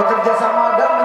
bekerja sama dan